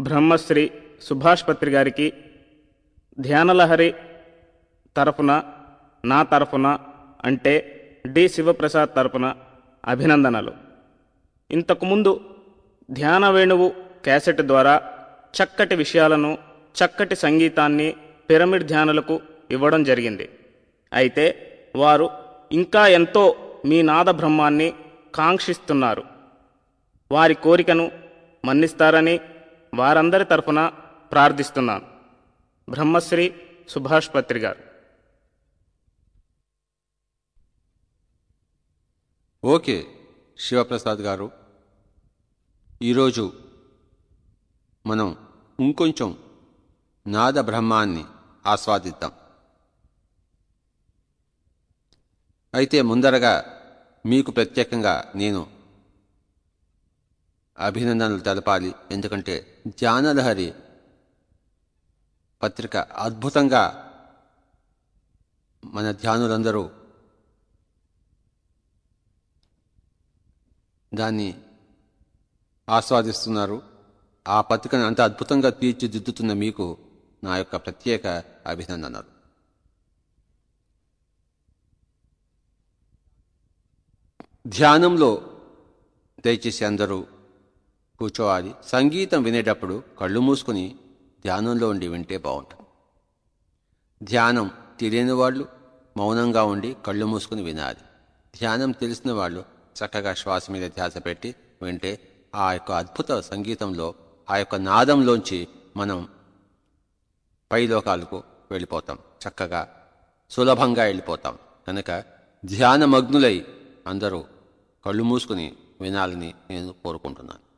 బ్రహ్మశ్రీ సుభాష్ పత్రి గారికి ధ్యానలహరి తరఫున నా తరఫున అంటే డి. శివప్రసాద్ తరఫున అభినందనలు. ఇంతకుముందు ధ్యాన వేణువు క్యాసెట్ ద్వారా చక్కటి విషయాలను చక్కటి సంగీతాన్ని పిరమిడ్ ధ్యానులకు ఇవ్వడం జరిగింది. అయితే వారు ఇంకా ఎంతో మీ నాద బ్రహ్మాన్ని కాంక్షిస్తున్నారు. వారి కోరికను మన్నిస్తారని వారందరి తరఫున ప్రార్థిస్తున్నాను. బ్రహ్మశ్రీ సుభాష్ పత్రి గారు. ఓకే శివప్రసాద్ గారు. ఈరోజు మనం ఇంకొంచెం నాద బ్రహ్మాన్ని ఆస్వాదిద్దాం. అయితే ముందరగా మీకు ప్రత్యేకంగా నేను అభినందనలు తెలపాలి. ఎందుకంటే ధ్యానలహరి పత్రిక అద్భుతంగా మన ధ్యానులందరూ దాన్ని ఆస్వాదిస్తున్నారు. ఆ పత్రికను అంత అద్భుతంగా తీర్చిదిద్దుతున్న మీకు నా యొక్క ప్రత్యేక అభినందనలు. ధ్యానంలో దయచేసి అందరూ కూర్చోవాలి. సంగీతం వినేటప్పుడు కళ్ళు మూసుకుని ధ్యానంలో ఉండి వింటే బాగుంటుంది. ధ్యానం తెలియని వాళ్ళు మౌనంగా ఉండి కళ్ళు మూసుకుని వినాలి. ధ్యానం తెలిసిన వాళ్ళు చక్కగా శ్వాస మీద ధ్యాస పెట్టి వింటే ఆ యొక్క అద్భుత సంగీతంలో ఆ యొక్క నాదంలోంచి మనం పై లోకాలకు వెళ్ళిపోతాం. చక్కగా సులభంగా వెళ్ళిపోతాం. కనుక ధ్యానమగ్నులై అందరూ కళ్ళు మూసుకుని వినాలని నేను కోరుకుంటున్నాను.